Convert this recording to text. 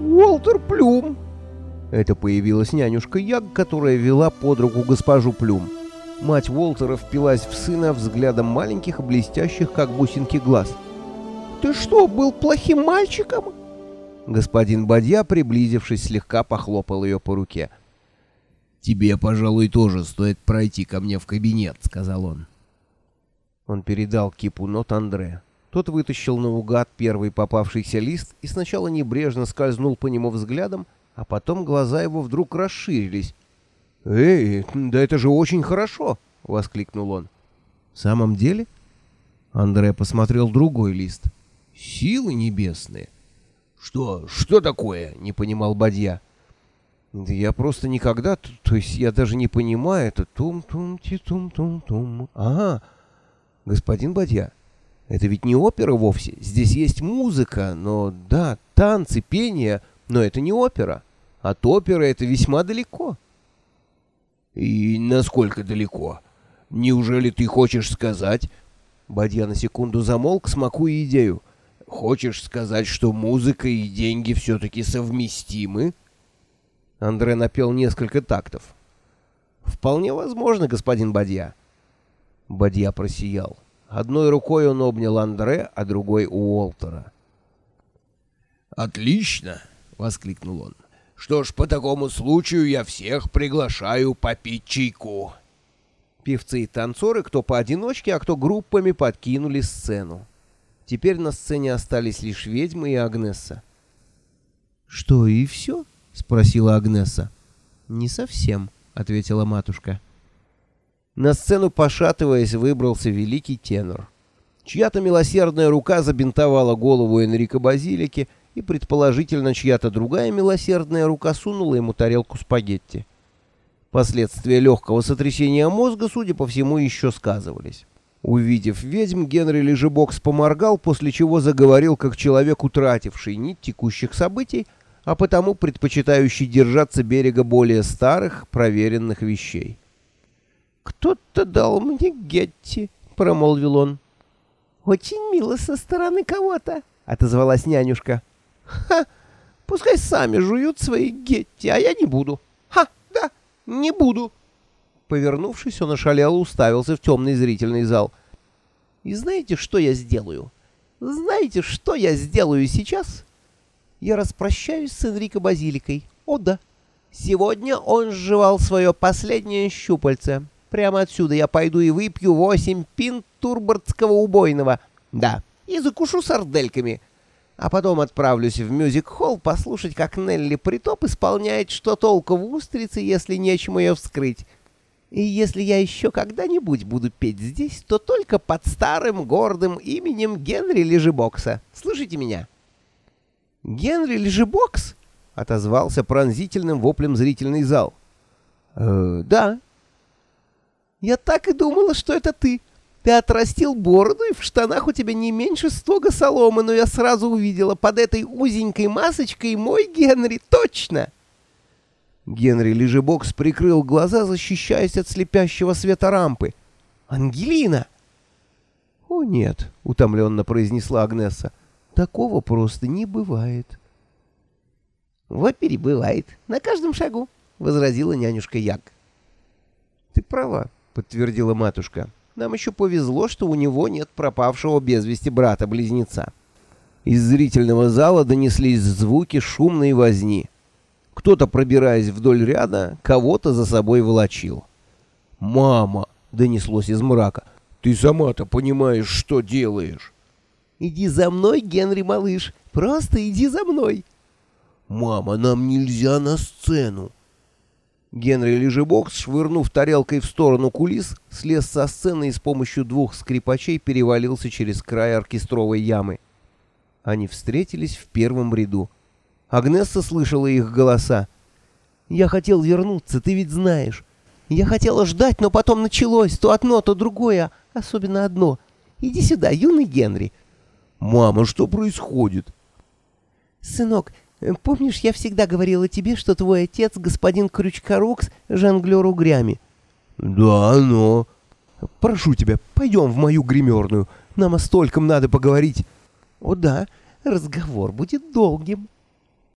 Уолтер Плюм!» Это появилась нянюшка Яг, которая вела под руку госпожу Плюм. Мать Уолтера впилась в сына взглядом маленьких, блестящих, как бусинки, глаз. «Ты что, был плохим мальчиком?» Господин Бадья, приблизившись, слегка похлопал ее по руке. «Тебе, пожалуй, тоже стоит пройти ко мне в кабинет», — сказал он. Он передал кипу нот Андре. Тот вытащил наугад первый попавшийся лист и сначала небрежно скользнул по нему взглядом, а потом глаза его вдруг расширились. «Эй, да это же очень хорошо!» — воскликнул он. «В самом деле?» Андре посмотрел другой лист. «Силы небесные!» «Что? Что такое?» — не понимал Бадья. «Да я просто никогда... То есть я даже не понимаю это... Тум-тум-ти-тум-тум-тум... Ага, господин Бадья, это ведь не опера вовсе. Здесь есть музыка, но да, танцы, пение, но это не опера. От оперы это весьма далеко. И насколько далеко? Неужели ты хочешь сказать... Бадья на секунду замолк, смакуя идею. Хочешь сказать, что музыка и деньги все-таки совместимы? Андре напел несколько тактов. Вполне возможно, господин Бадья. Бадья просиял. Одной рукой он обнял Андре, а другой Уолтера. «Отлично!» — воскликнул он. «Что ж, по такому случаю я всех приглашаю попить чайку». Певцы и танцоры, кто поодиночке, а кто группами, подкинули сцену. Теперь на сцене остались лишь ведьмы и Агнесса. «Что, и все?» — спросила Агнесса. «Не совсем», — ответила матушка. На сцену, пошатываясь, выбрался великий тенор. Чья-то милосердная рука забинтовала голову Энрико Базилики, и, предположительно, чья-то другая милосердная рука сунула ему тарелку спагетти. Последствия легкого сотрясения мозга, судя по всему, еще сказывались. Увидев ведьм, Генри Лежебокс поморгал, после чего заговорил как человек, утративший нить текущих событий, а потому предпочитающий держаться берега более старых, проверенных вещей. «Кто-то дал мне Гетти», — промолвил он. «Очень мило со стороны кого-то», — отозвалась нянюшка. «Ха! Пускай сами жуют свои Гетти, а я не буду. Ха! Да, не буду!» Повернувшись, он ошалел уставился в темный зрительный зал. «И знаете, что я сделаю? Знаете, что я сделаю сейчас? Я распрощаюсь с Энрико Базиликой. О да! Сегодня он сживал свое последнее щупальце». Прямо отсюда я пойду и выпью восемь пинт турбордского убойного. Да, и закушу сардельками. А потом отправлюсь в мюзик-холл послушать, как Нелли Притоп исполняет «Что толку в устрице, если нечему ее вскрыть». И если я еще когда-нибудь буду петь здесь, то только под старым гордым именем Генри Лежебокса. Слышите меня? «Генри Лежебокс?» — отозвался пронзительным воплем зрительный зал. «Э, «Да», я так и думала, что это ты. Ты отрастил бороду, и в штанах у тебя не меньше стога соломы, но я сразу увидела под этой узенькой масочкой мой Генри, точно!» Генри Лежебокс прикрыл глаза, защищаясь от слепящего света рампы. «Ангелина!» «О, нет», — утомленно произнесла Агнеса, — «такого просто не бывает». «В опере бывает, на каждом шагу», — возразила нянюшка Яг. «Ты права», подтвердила матушка. Нам еще повезло, что у него нет пропавшего без вести брата-близнеца. Из зрительного зала донеслись звуки шумной возни. Кто-то, пробираясь вдоль ряда, кого-то за собой волочил. «Мама!» — донеслось из мрака. «Ты сама-то понимаешь, что делаешь!» «Иди за мной, Генри, малыш! Просто иди за мной!» «Мама, нам нельзя на сцену!» Генри Лежебокс, швырнув тарелкой в сторону кулис, слез со сцены и с помощью двух скрипачей перевалился через край оркестровой ямы. Они встретились в первом ряду. Агнесса слышала их голоса. «Я хотел вернуться, ты ведь знаешь. Я хотела ждать, но потом началось то одно, то другое, особенно одно. Иди сюда, юный Генри». «Мама, что происходит?» «Сынок, Э, помнишь, я всегда говорила тебе, что твой отец господин Крючкорукс жонглер угрями? «Да, но...» «Прошу тебя, пойдем в мою гримерную. Нам о стольком надо поговорить». «О да, разговор будет долгим».